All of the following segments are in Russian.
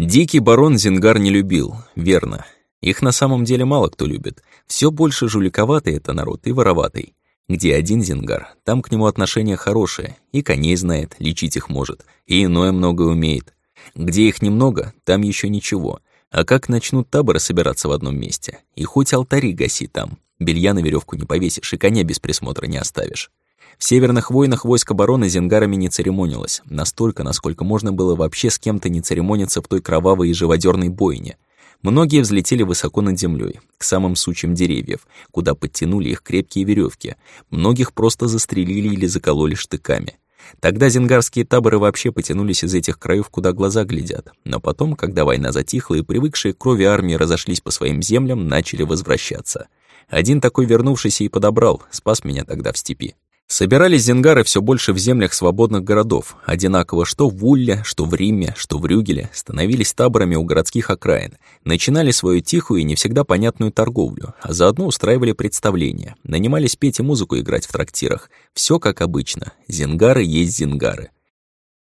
Дикий барон Зингар не любил, верно. Их на самом деле мало кто любит. Все больше жуликоватый это народ и вороватый. Где один Зингар, там к нему отношение хорошее, и коней знает, лечить их может, и иное многое умеет. Где их немного, там еще ничего. А как начнут таборы собираться в одном месте? И хоть алтари гаси там, белья на веревку не повесишь и коня без присмотра не оставишь. В северных войнах войск обороны зенгарами не церемонилось, настолько, насколько можно было вообще с кем-то не церемониться в той кровавой и живодерной бойне. Многие взлетели высоко над землей, к самым сучьям деревьев, куда подтянули их крепкие веревки. Многих просто застрелили или закололи штыками. Тогда зенгарские таборы вообще потянулись из этих краев, куда глаза глядят. Но потом, когда война затихла и привыкшие к крови армии разошлись по своим землям, начали возвращаться. Один такой вернувшийся и подобрал, спас меня тогда в степи. Собирались зенгары все больше в землях свободных городов, одинаково что в Улле, что в Риме, что в Рюгеле, становились таборами у городских окраин, начинали свою тихую и не всегда понятную торговлю, а заодно устраивали представления, нанимались петь и музыку играть в трактирах. Все как обычно, зенгары есть зенгары.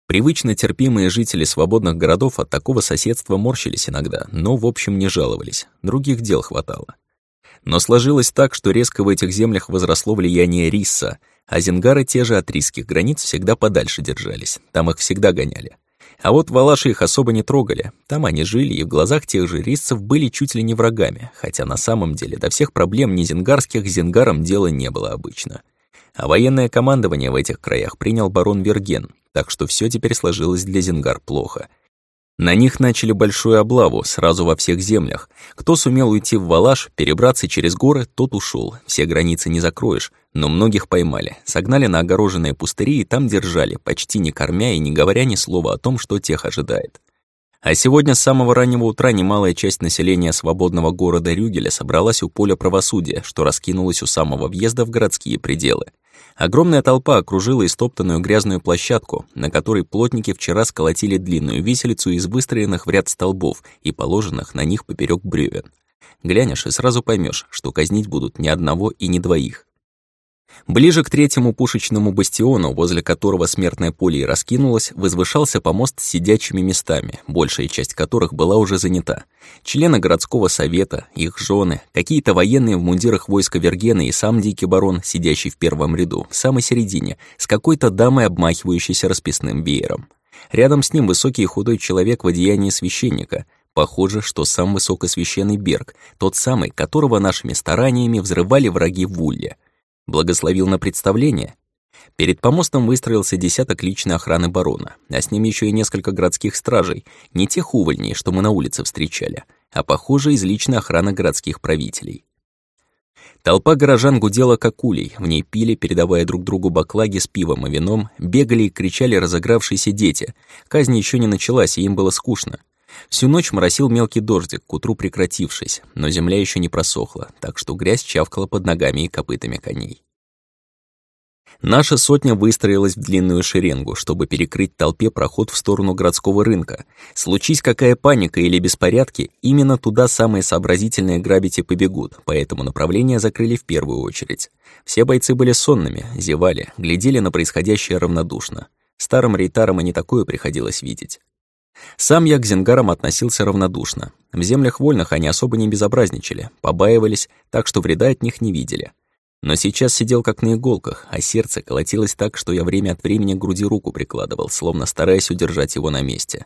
Привычно терпимые жители свободных городов от такого соседства морщились иногда, но в общем не жаловались, других дел хватало. Но сложилось так, что резко в этих землях возросло влияние риса — а зингары те же от рисских границ всегда подальше держались, там их всегда гоняли. А вот валаши их особо не трогали, там они жили и в глазах тех же рисцев были чуть ли не врагами, хотя на самом деле до всех проблем незингарских зингарам дела не было обычно. А военное командование в этих краях принял барон Верген, так что все теперь сложилось для зингар плохо — на них начали большую облаву сразу во всех землях. Кто сумел уйти в Валаш, перебраться через горы, тот ушел. Все границы не закроешь, но многих поймали. Согнали на огороженные пустыри и там держали, почти не кормя и не говоря ни слова о том, что тех ожидает. А сегодня с самого раннего утра немалая часть населения свободного города Рюгеля собралась у поля правосудия, что раскинулось у самого въезда в городские пределы. Огромная толпа окружила истоптанную грязную площадку, на которой плотники вчера сколотили длинную виселицу из выстроенных в ряд столбов и положенных на них поперек бревен. Глянешь и сразу поймешь, что казнить будут ни одного и ни двоих. Ближе к третьему пушечному бастиону, возле которого смертное поле и раскинулось, возвышался помост с сидячими местами, большая часть которых была уже занята. Члены городского совета, их жены, какие-то военные в мундирах войска Вергена и сам дикий барон, сидящий в первом ряду, в самой середине, с какой-то дамой, обмахивающейся расписным веером. Рядом с ним высокий и худой человек в одеянии священника. Похоже, что сам высокосвященный Берг, тот самый, которого нашими стараниями взрывали враги в Улье. Благословил на представление. Перед помостом выстроился десяток личной охраны барона, а с ним еще и несколько городских стражей, не тех увольней, что мы на улице встречали, а, похоже, из личной охраны городских правителей. Толпа горожан гудела как улей, в ней пили, передавая друг другу баклаги с пивом и вином, бегали и кричали разыгравшиеся дети. Казнь еще не началась, и им было скучно. Всю ночь моросил мелкий дождик, к утру прекратившись, но земля еще не просохла, так что грязь чавкала под ногами и копытами коней. Наша сотня выстроилась в длинную шеренгу, чтобы перекрыть толпе проход в сторону городского рынка. Случись какая паника или беспорядки, именно туда самые сообразительные грабити побегут, поэтому направление закрыли в первую очередь. Все бойцы были сонными, зевали, глядели на происходящее равнодушно. Старым рейтарам и не такое приходилось видеть. Сам я к зенгарам относился равнодушно. В землях вольных они особо не безобразничали, побаивались, так что вреда от них не видели. Но сейчас сидел как на иголках, а сердце колотилось так, что я время от времени к груди руку прикладывал, словно стараясь удержать его на месте.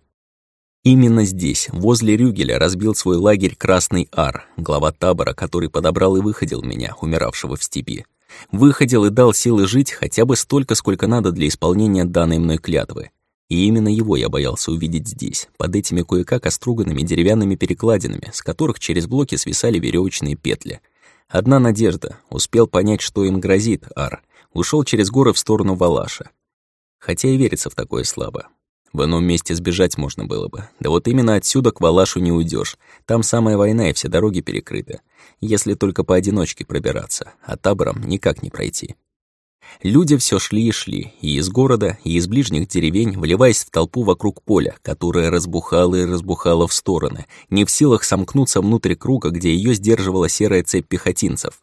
Именно здесь, возле Рюгеля, разбил свой лагерь Красный Ар, глава табора, который подобрал и выходил меня, умиравшего в степи. Выходил и дал силы жить хотя бы столько, сколько надо для исполнения данной мной клятвы. И именно его я боялся увидеть здесь, под этими кое-как оструганными деревянными перекладинами, с которых через блоки свисали веревочные петли. Одна надежда — успел понять, что им грозит, Ар. Ушел через горы в сторону Валаша. Хотя и верится в такое слабо. В ином месте сбежать можно было бы. Да вот именно отсюда к Валашу не уйдешь. Там самая война и все дороги перекрыты. Если только поодиночке пробираться, а табором никак не пройти. Люди все шли и шли, и из города, и из ближних деревень, вливаясь в толпу вокруг поля, которая разбухала и разбухала в стороны, не в силах сомкнуться внутрь круга, где ее сдерживала серая цепь пехотинцев.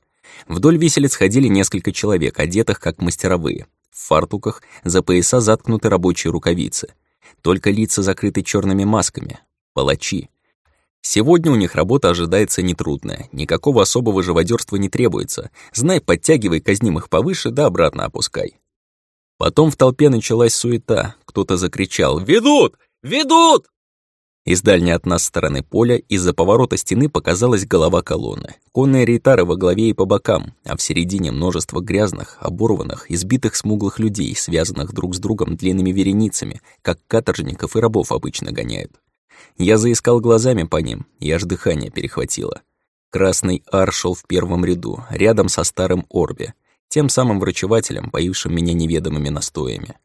Вдоль виселиц ходили несколько человек, одетых как мастеровые. В фартуках за пояса заткнуты рабочие рукавицы. Только лица закрыты черными масками. Палачи. Сегодня у них работа ожидается нетрудная, никакого особого живодерства не требуется. Знай, подтягивай казнимых повыше, да обратно опускай. Потом в толпе началась суета. Кто-то закричал «Ведут! Ведут!» Из дальней от нас стороны поля из-за поворота стены показалась голова колонны. Конные рейтары во главе и по бокам, а в середине множество грязных, оборванных, избитых смуглых людей, связанных друг с другом длинными вереницами, как каторжников и рабов обычно гоняют. Я заискал глазами по ним, и аж дыхание перехватило. Красный ар шел в первом ряду, рядом со старым Орби, тем самым врачевателем, поившим меня неведомыми настоями.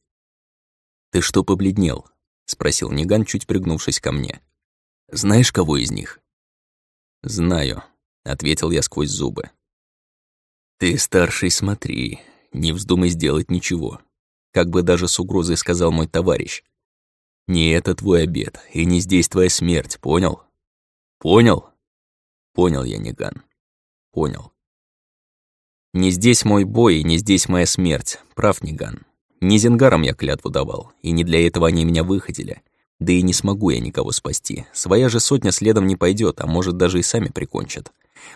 «Ты что побледнел?» — спросил Ниган, чуть пригнувшись ко мне. «Знаешь, кого из них?» «Знаю», — ответил я сквозь зубы. «Ты, старший, смотри, не вздумай сделать ничего», как бы даже с угрозой сказал мой товарищ. «Не это твой обед, и не здесь твоя смерть, понял?» «Понял?» «Понял я, Ниган. Понял». «Не здесь мой бой, и не здесь моя смерть, прав, Ниган. Не Зенгаром я клятву давал, и не для этого они меня выходили. Да и не смогу я никого спасти. Своя же сотня следом не пойдет, а может даже и сами прикончат.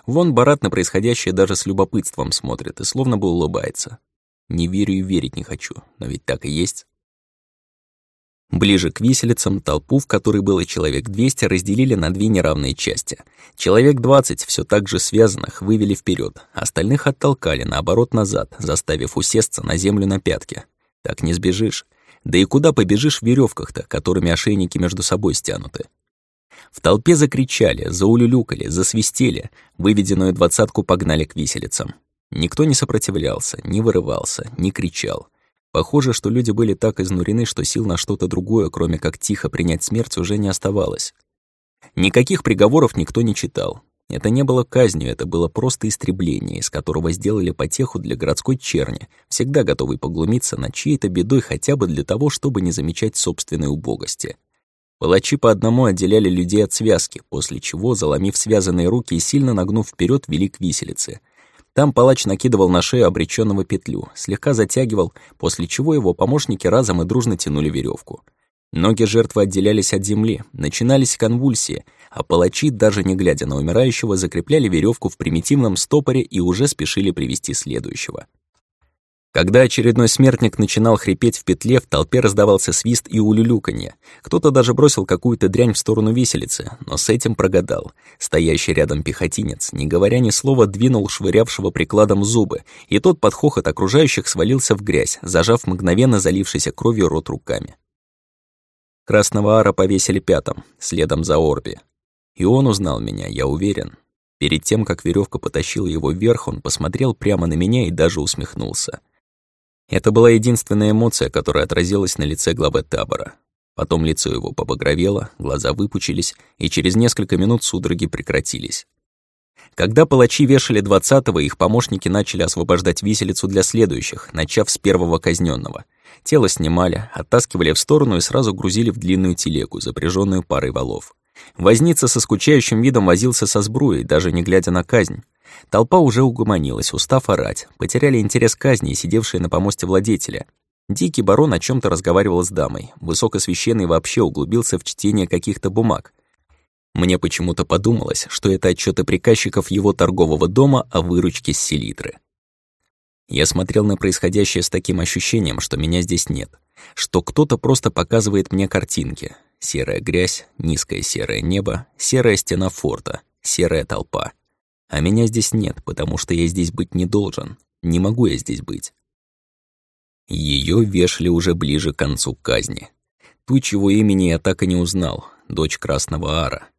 Вон Барат на происходящее даже с любопытством смотрит и словно бы улыбается. Не верю и верить не хочу, но ведь так и есть. Ближе к виселицам толпу, в которой было человек 200, разделили на две неравные части. Человек 20 все так же связанных вывели вперед, остальных оттолкали, наоборот, назад, заставив усесться на землю на пятки. Так не сбежишь. Да и куда побежишь в веревках-то, которыми ошейники между собой стянуты? В толпе закричали, заулюлюкали, засвистели, выведенную двадцатку погнали к виселицам. Никто не сопротивлялся, не вырывался, не кричал. Похоже, что люди были так изнурены, что сил на что-то другое, кроме как тихо принять смерть, уже не оставалось. Никаких приговоров никто не читал. Это не было казнью, это было просто истребление, из которого сделали потеху для городской черни, всегда готовый поглумиться над чьей-то бедой хотя бы для того, чтобы не замечать собственной убогости. Палачи по одному отделяли людей от связки, после чего, заломив связанные руки и сильно нагнув вперед, вели к виселице. Там палач накидывал на шею обреченного петлю, слегка затягивал, после чего его помощники разом и дружно тянули веревку. Ноги жертвы отделялись от земли, начинались конвульсии, а палачи, даже не глядя на умирающего, закрепляли веревку в примитивном стопоре и уже спешили привести следующего. Когда очередной смертник начинал хрипеть в петле, в толпе раздавался свист и улюлюканье. Кто-то даже бросил какую-то дрянь в сторону виселицы, но с этим прогадал. Стоящий рядом пехотинец, не говоря ни слова, двинул швырявшего прикладом зубы, и тот под хохот окружающих свалился в грязь, зажав мгновенно залившийся кровью рот руками. Красного ара повесили пятом, следом за Орби. И он узнал меня, я уверен. Перед тем, как веревка потащила его вверх, он посмотрел прямо на меня и даже усмехнулся. Это была единственная эмоция, которая отразилась на лице главы табора. Потом лицо его побагровело, глаза выпучились, и через несколько минут судороги прекратились. Когда палачи вешали двадцатого, их помощники начали освобождать виселицу для следующих, начав с первого казненного. Тело снимали, оттаскивали в сторону и сразу грузили в длинную телегу, запряженную парой валов. Возница со скучающим видом возился со сбруей, даже не глядя на казнь. Толпа уже угомонилась, устав орать. Потеряли интерес к казни, сидевшие на помосте владетеля. Дикий барон о чем то разговаривал с дамой. Высокосвященный вообще углубился в чтение каких-то бумаг. Мне почему-то подумалось, что это отчеты приказчиков его торгового дома о выручке с селитры. Я смотрел на происходящее с таким ощущением, что меня здесь нет. Что кто-то просто показывает мне картинки. Серая грязь, низкое серое небо, серая стена форта, серая толпа. А меня здесь нет, потому что я здесь быть не должен. Не могу я здесь быть. Ее вешали уже ближе к концу казни. Ту, чего имени я так и не узнал, дочь Красного Ара.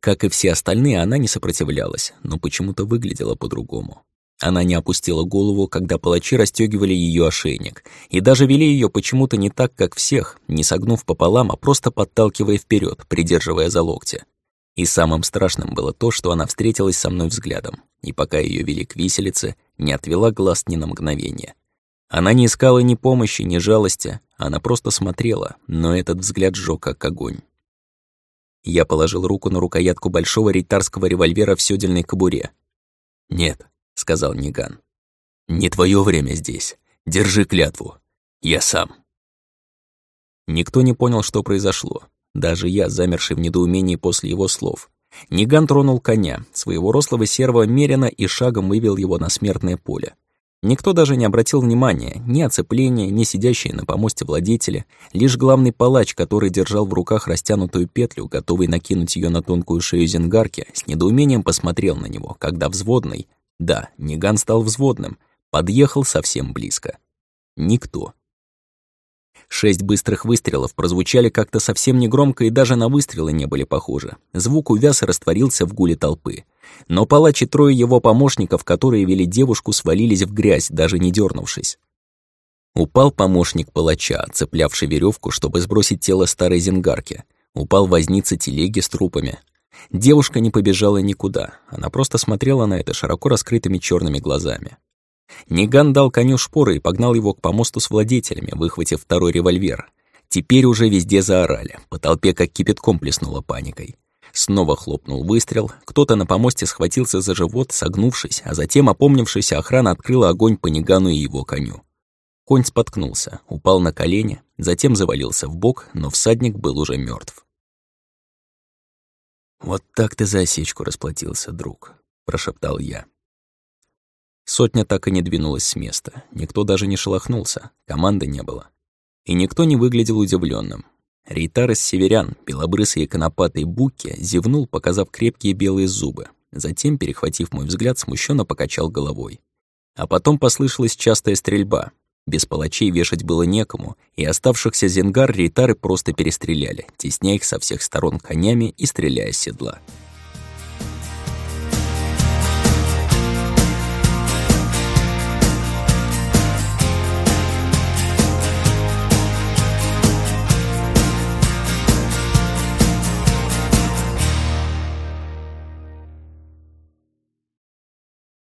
Как и все остальные, она не сопротивлялась, но почему-то выглядела по-другому. Она не опустила голову, когда палачи расстегивали ее ошейник, и даже вели ее почему-то не так, как всех, не согнув пополам, а просто подталкивая вперед, придерживая за локти. И самым страшным было то, что она встретилась со мной взглядом, и пока ее вели к виселице, не отвела глаз ни на мгновение. Она не искала ни помощи, ни жалости, она просто смотрела, но этот взгляд сжёг как огонь. Я положил руку на рукоятку большого рейтарского револьвера в сёдельной кобуре. «Нет», — сказал Ниган. «Не твое время здесь. Держи клятву. Я сам». Никто не понял, что произошло. Даже я, замерший в недоумении после его слов. Ниган тронул коня, своего рослого серого мерина и шагом вывел его на смертное поле. Никто даже не обратил внимания, ни оцепления, ни сидящие на помосте владетели, лишь главный палач, который держал в руках растянутую петлю, готовый накинуть ее на тонкую шею зенгарки, с недоумением посмотрел на него, когда взводный, да, Ниган стал взводным, подъехал совсем близко. Никто. Шесть быстрых выстрелов прозвучали как-то совсем негромко и даже на выстрелы не были похожи. Звук увяз и растворился в гуле толпы. Но палач и трое его помощников, которые вели девушку, свалились в грязь, даже не дернувшись. Упал помощник палача, цеплявший веревку, чтобы сбросить тело старой зенгарки. Упал возница телеги с трупами. Девушка не побежала никуда, она просто смотрела на это широко раскрытыми черными глазами. Ниган дал коню шпоры и погнал его к помосту с владетелями, выхватив второй револьвер. Теперь уже везде заорали, по толпе как кипятком плеснула паникой. Снова хлопнул выстрел, кто-то на помосте схватился за живот, согнувшись, а затем, опомнившись, охрана открыла огонь по Нигану и его коню. Конь споткнулся, упал на колени, затем завалился в бок, но всадник был уже мертв. «Вот так ты за осечку расплатился, друг», — прошептал я. Сотня так и не двинулась с места. Никто даже не шелохнулся, команды не было. И никто не выглядел удивленным. Рейтар из северян, белобрысый и конопатый Буки, зевнул, показав крепкие белые зубы. Затем, перехватив мой взгляд, смущенно покачал головой. А потом послышалась частая стрельба. Без палачей вешать было некому, и оставшихся зенгар рейтары просто перестреляли, тесня их со всех сторон конями и стреляя с седла.